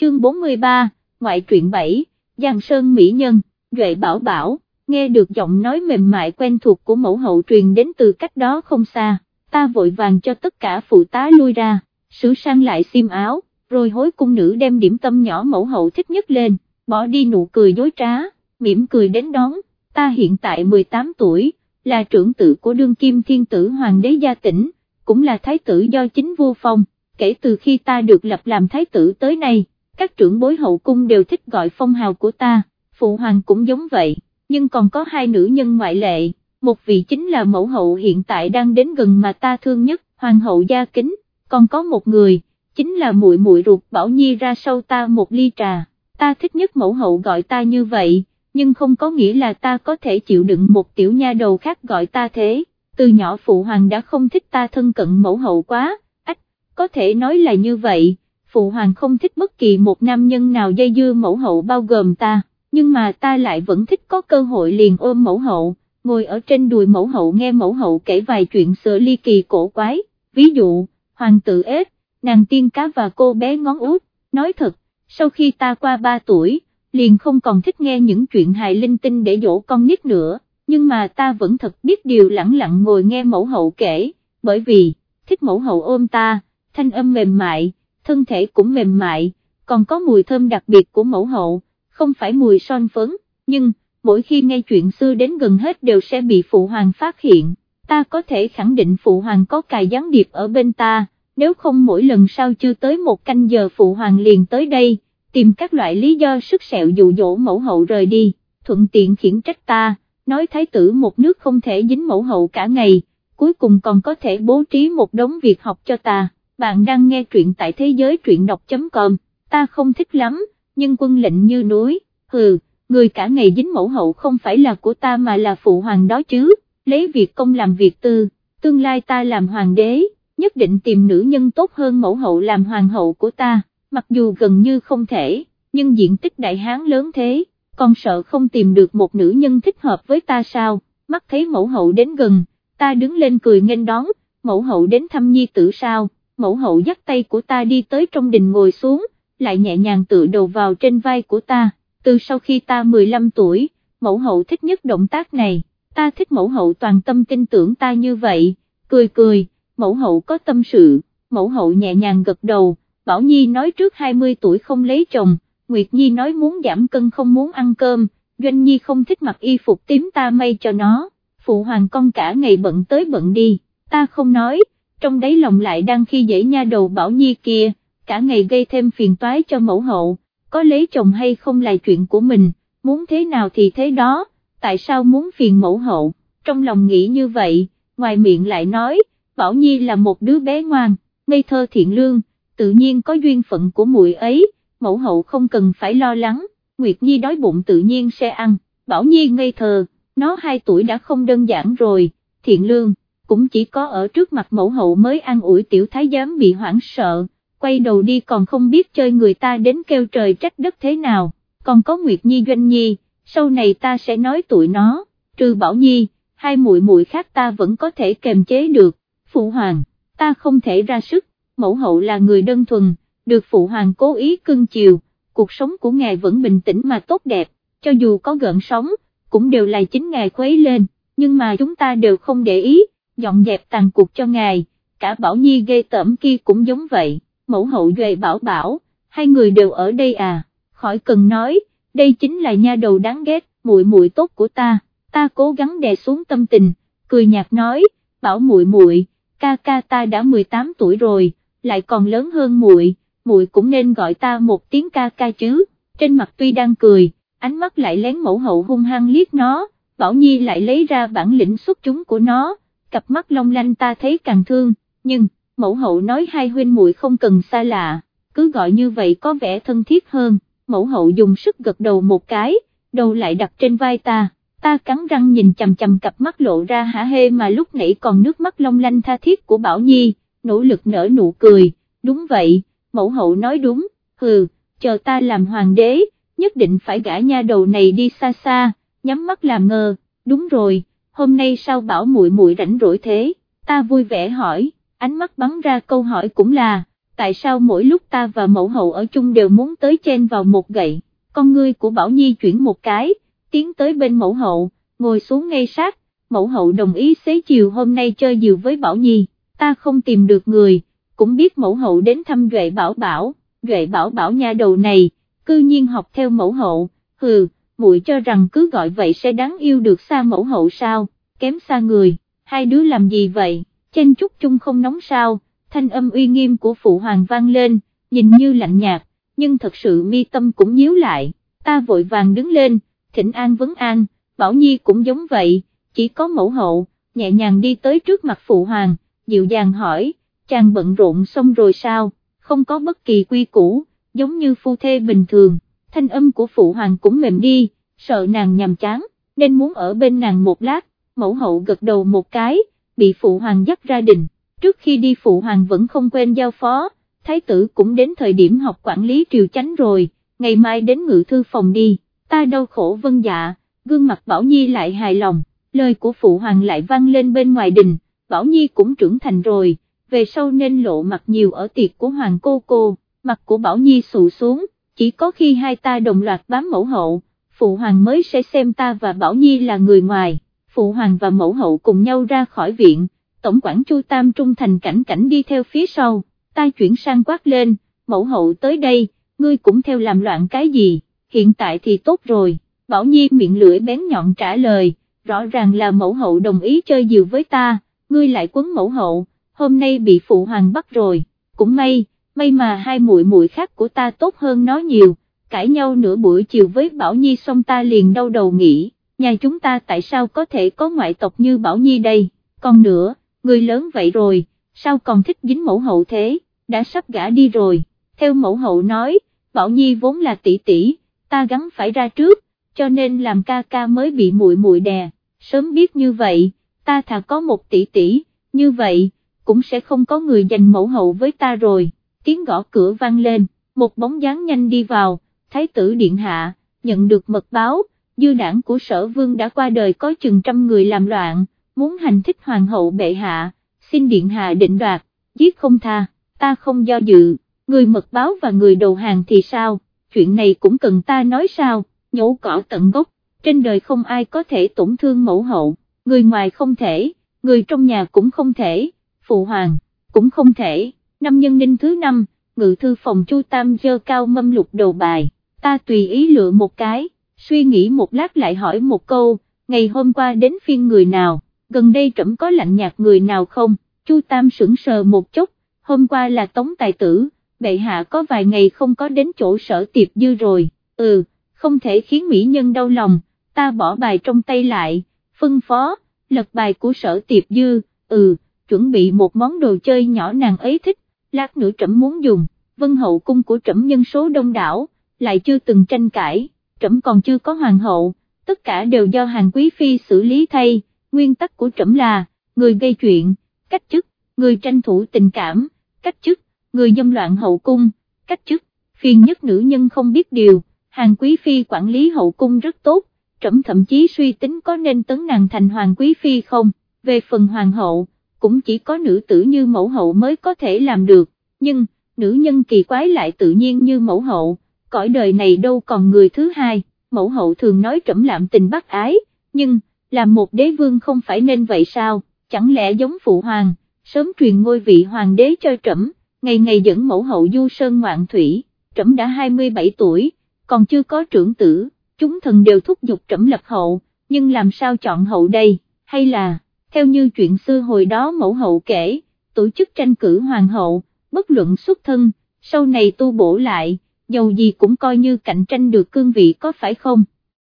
chương 43, ngoại truyện 7, Giang Sơn Mỹ Nhân, Duệ Bảo Bảo, nghe được giọng nói mềm mại quen thuộc của mẫu hậu truyền đến từ cách đó không xa, ta vội vàng cho tất cả phụ tá lui ra, sửa sang lại xiêm áo, rồi hối cung nữ đem điểm tâm nhỏ mẫu hậu thích nhất lên, bỏ đi nụ cười dối trá, mỉm cười đến đón, ta hiện tại 18 tuổi, là trưởng tử của đương kim thiên tử hoàng đế gia tỉnh, cũng là thái tử do chính vua phong, kể từ khi ta được lập làm thái tử tới nay, các trưởng bối hậu cung đều thích gọi phong hào của ta, phụ hoàng cũng giống vậy, nhưng còn có hai nữ nhân ngoại lệ, một vị chính là mẫu hậu hiện tại đang đến gần mà ta thương nhất, hoàng hậu gia kính, còn có một người, chính là muội muội ruột Bảo Nhi ra sau ta một ly trà, ta thích nhất mẫu hậu gọi ta như vậy, nhưng không có nghĩa là ta có thể chịu đựng một tiểu nha đầu khác gọi ta thế, từ nhỏ phụ hoàng đã không thích ta thân cận mẫu hậu quá, ách, có thể nói là như vậy, phụ hoàng không thích bất kỳ một nam nhân nào dây dưa mẫu hậu bao gồm ta, nhưng mà ta lại vẫn thích có cơ hội liền ôm mẫu hậu, ngồi ở trên đùi mẫu hậu nghe mẫu hậu kể vài chuyện sở ly kỳ cổ quái, ví dụ, hoàng tử ếch, nàng tiên cá và cô bé ngón út, nói thật, sau khi ta qua 3 tuổi, liền không còn thích nghe những chuyện hài linh tinh để dỗ con nít nữa, nhưng mà ta vẫn thật biết điều lặng lặng ngồi nghe mẫu hậu kể, bởi vì, thích mẫu hậu ôm ta, thanh âm mềm mại, thân thể cũng mềm mại, còn có mùi thơm đặc biệt của mẫu hậu, không phải mùi son phấn, nhưng, mỗi khi nghe chuyện xưa đến gần hết đều sẽ bị phụ hoàng phát hiện, ta có thể khẳng định phụ hoàng có cài gián điệp ở bên ta, nếu không mỗi lần sau chưa tới một canh giờ phụ hoàng liền tới đây, tìm các loại lý do sức sẹo dụ dỗ mẫu hậu rời đi, thuận tiện khiển trách ta, nói thái tử một nước không thể dính mẫu hậu cả ngày, cuối cùng còn có thể bố trí một đống việc học cho ta, bạn đang nghe truyện tại thế giới truyện đọc.com, ta không thích lắm, nhưng quân lệnh như núi, hừ, người cả ngày dính mẫu hậu không phải là của ta mà là phụ hoàng đó chứ, lấy việc công làm việc tư, tương lai ta làm hoàng đế, nhất định tìm nữ nhân tốt hơn mẫu hậu làm hoàng hậu của ta. Mặc dù gần như không thể, nhưng diện tích đại hán lớn thế, còn sợ không tìm được một nữ nhân thích hợp với ta sao, mắt thấy mẫu hậu đến gần, ta đứng lên cười nghênh đón, mẫu hậu đến thăm nhi tử sao, mẫu hậu dắt tay của ta đi tới trong đình ngồi xuống, lại nhẹ nhàng tựa đầu vào trên vai của ta, từ sau khi ta 15 tuổi, mẫu hậu thích nhất động tác này, ta thích mẫu hậu toàn tâm tin tưởng ta như vậy, cười cười, mẫu hậu có tâm sự, mẫu hậu nhẹ nhàng gật đầu, Bảo Nhi nói trước 20 tuổi không lấy chồng, Nguyệt Nhi nói muốn giảm cân không muốn ăn cơm, Doanh Nhi không thích mặc y phục tím ta may cho nó, phụ hoàng con cả ngày bận tới bận đi, ta không nói, trong đáy lòng lại đang khi dễ nha đầu Bảo Nhi kia, cả ngày gây thêm phiền toái cho mẫu hậu, có lấy chồng hay không là chuyện của mình, muốn thế nào thì thế đó, tại sao muốn phiền mẫu hậu, trong lòng nghĩ như vậy, ngoài miệng lại nói, Bảo Nhi là một đứa bé ngoan, ngây thơ thiện lương, tự nhiên có duyên phận của muội ấy, mẫu hậu không cần phải lo lắng, Nguyệt Nhi đói bụng tự nhiên sẽ ăn, Bảo Nhi ngây thờ, nó 2 tuổi đã không đơn giản rồi, thiện lương, cũng chỉ có ở trước mặt mẫu hậu mới an ủi tiểu thái giám bị hoảng sợ, quay đầu đi còn không biết chơi người ta đến kêu trời trách đất thế nào, còn có Nguyệt Nhi Doanh Nhi, sau này ta sẽ nói tụi nó, trừ Bảo Nhi, hai muội muội khác ta vẫn có thể kềm chế được, phụ hoàng, ta không thể ra sức, mẫu hậu là người đơn thuần, được phụ hoàng cố ý cưng chiều, cuộc sống của ngài vẫn bình tĩnh mà tốt đẹp, cho dù có gợn sóng, cũng đều là chính ngài khuấy lên, nhưng mà chúng ta đều không để ý, dọn dẹp tàn cuộc cho ngài, cả Bảo Nhi ghê tởm kia cũng giống vậy, mẫu hậu duệ bảo bảo, hai người đều ở đây à, khỏi cần nói, đây chính là nha đầu đáng ghét, muội muội tốt của ta, ta cố gắng đè xuống tâm tình, cười nhạt nói, bảo muội muội, ca ca ta đã 18 tuổi rồi, lại còn lớn hơn muội, muội cũng nên gọi ta một tiếng ca ca chứ, trên mặt tuy đang cười, ánh mắt lại lén mẫu hậu hung hăng liếc nó, Bảo Nhi lại lấy ra bản lĩnh xuất chúng của nó, cặp mắt long lanh ta thấy càng thương, nhưng, mẫu hậu nói hai huynh muội không cần xa lạ, cứ gọi như vậy có vẻ thân thiết hơn, mẫu hậu dùng sức gật đầu một cái, đầu lại đặt trên vai ta, ta cắn răng nhìn chầm chầm cặp mắt lộ ra hả hê mà lúc nãy còn nước mắt long lanh tha thiết của Bảo Nhi, nỗ lực nở nụ cười, đúng vậy, mẫu hậu nói đúng, hừ, chờ ta làm hoàng đế, nhất định phải gả nha đầu này đi xa xa, nhắm mắt làm ngơ, đúng rồi, hôm nay sao bảo muội muội rảnh rỗi thế, ta vui vẻ hỏi, ánh mắt bắn ra câu hỏi cũng là, tại sao mỗi lúc ta và mẫu hậu ở chung đều muốn tới chen vào một gậy, con ngươi của Bảo Nhi chuyển một cái, tiến tới bên mẫu hậu, ngồi xuống ngay sát, mẫu hậu đồng ý xế chiều hôm nay chơi diều với Bảo Nhi, ta không tìm được người, cũng biết mẫu hậu đến thăm Duệ Bảo Bảo, Duệ Bảo Bảo nha đầu này, cư nhiên học theo mẫu hậu, hừ, muội cho rằng cứ gọi vậy sẽ đáng yêu được xa mẫu hậu sao, kém xa người, hai đứa làm gì vậy, chen chút chung không nóng sao, thanh âm uy nghiêm của phụ hoàng vang lên, nhìn như lạnh nhạt, nhưng thật sự mi tâm cũng nhíu lại, ta vội vàng đứng lên, thỉnh an vấn an, Bảo Nhi cũng giống vậy, chỉ có mẫu hậu, nhẹ nhàng đi tới trước mặt phụ hoàng, dịu dàng hỏi, chàng bận rộn xong rồi sao, không có bất kỳ quy củ, giống như phu thê bình thường, thanh âm của phụ hoàng cũng mềm đi, sợ nàng nhàm chán, nên muốn ở bên nàng một lát, mẫu hậu gật đầu một cái, bị phụ hoàng dắt ra đình, trước khi đi phụ hoàng vẫn không quên giao phó, thái tử cũng đến thời điểm học quản lý triều chánh rồi, ngày mai đến ngự thư phòng đi, ta đau khổ vân dạ, gương mặt Bảo Nhi lại hài lòng, lời của phụ hoàng lại vang lên bên ngoài đình, Bảo Nhi cũng trưởng thành rồi, về sau nên lộ mặt nhiều ở tiệc của hoàng cô cô, mặt của Bảo Nhi sụ xuống, chỉ có khi hai ta đồng loạt bám mẫu hậu, phụ hoàng mới sẽ xem ta và Bảo Nhi là người ngoài, phụ hoàng và mẫu hậu cùng nhau ra khỏi viện, tổng quản Chu Tam trung thành cảnh cảnh đi theo phía sau, ta chuyển sang quát lên, mẫu hậu tới đây, ngươi cũng theo làm loạn cái gì, hiện tại thì tốt rồi, Bảo Nhi miệng lưỡi bén nhọn trả lời, rõ ràng là mẫu hậu đồng ý chơi diều với ta, ngươi lại quấn mẫu hậu, hôm nay bị phụ hoàng bắt rồi, cũng may, may mà hai muội muội khác của ta tốt hơn nó nhiều, cãi nhau nửa buổi chiều với Bảo Nhi xong ta liền đau đầu nghĩ, nhà chúng ta tại sao có thể có ngoại tộc như Bảo Nhi đây, còn nữa, người lớn vậy rồi, sao còn thích dính mẫu hậu thế, đã sắp gả đi rồi, theo mẫu hậu nói, Bảo Nhi vốn là tỷ tỷ, ta gắn phải ra trước, cho nên làm ca ca mới bị muội muội đè, sớm biết như vậy, ta thà có một tỷ tỷ, như vậy, cũng sẽ không có người giành mẫu hậu với ta rồi, tiếng gõ cửa vang lên, một bóng dáng nhanh đi vào, thái tử điện hạ, nhận được mật báo, dư đảng của sở vương đã qua đời có chừng trăm người làm loạn, muốn hành thích hoàng hậu bệ hạ, xin điện hạ định đoạt, giết không tha, ta không do dự, người mật báo và người đầu hàng thì sao, chuyện này cũng cần ta nói sao, nhổ cỏ tận gốc, trên đời không ai có thể tổn thương mẫu hậu, người ngoài không thể, người trong nhà cũng không thể, phụ hoàng, cũng không thể, năm nhân ninh thứ năm, ngự thư phòng chu tam dơ cao mâm lục đầu bài, ta tùy ý lựa một cái, suy nghĩ một lát lại hỏi một câu, ngày hôm qua đến phiên người nào, gần đây trẫm có lạnh nhạt người nào không, chu tam sững sờ một chút, hôm qua là tống tài tử, bệ hạ có vài ngày không có đến chỗ sở tiệp dư rồi, ừ, không thể khiến mỹ nhân đau lòng, ta bỏ bài trong tay lại, phân phó, lật bài của sở tiệp dư, ừ, chuẩn bị một món đồ chơi nhỏ nàng ấy thích, lát nữa trẫm muốn dùng, vân hậu cung của trẫm nhân số đông đảo, lại chưa từng tranh cãi, trẫm còn chưa có hoàng hậu, tất cả đều do hàng quý phi xử lý thay, nguyên tắc của trẫm là, người gây chuyện, cách chức, người tranh thủ tình cảm, cách chức, người dâm loạn hậu cung, cách chức, phiền nhất nữ nhân không biết điều, hàng quý phi quản lý hậu cung rất tốt, trẫm thậm chí suy tính có nên tấn nàng thành hoàng quý phi không, về phần hoàng hậu, cũng chỉ có nữ tử như mẫu hậu mới có thể làm được, nhưng, nữ nhân kỳ quái lại tự nhiên như mẫu hậu, cõi đời này đâu còn người thứ hai, mẫu hậu thường nói trẫm lạm tình bác ái, nhưng, làm một đế vương không phải nên vậy sao, chẳng lẽ giống phụ hoàng, sớm truyền ngôi vị hoàng đế cho trẫm, ngày ngày dẫn mẫu hậu du sơn ngoạn thủy, trẫm đã 27 tuổi, còn chưa có trưởng tử, chúng thần đều thúc giục trẫm lập hậu, nhưng làm sao chọn hậu đây, hay là, theo như chuyện xưa hồi đó mẫu hậu kể, tổ chức tranh cử hoàng hậu, bất luận xuất thân, sau này tu bổ lại, dầu gì cũng coi như cạnh tranh được cương vị có phải không?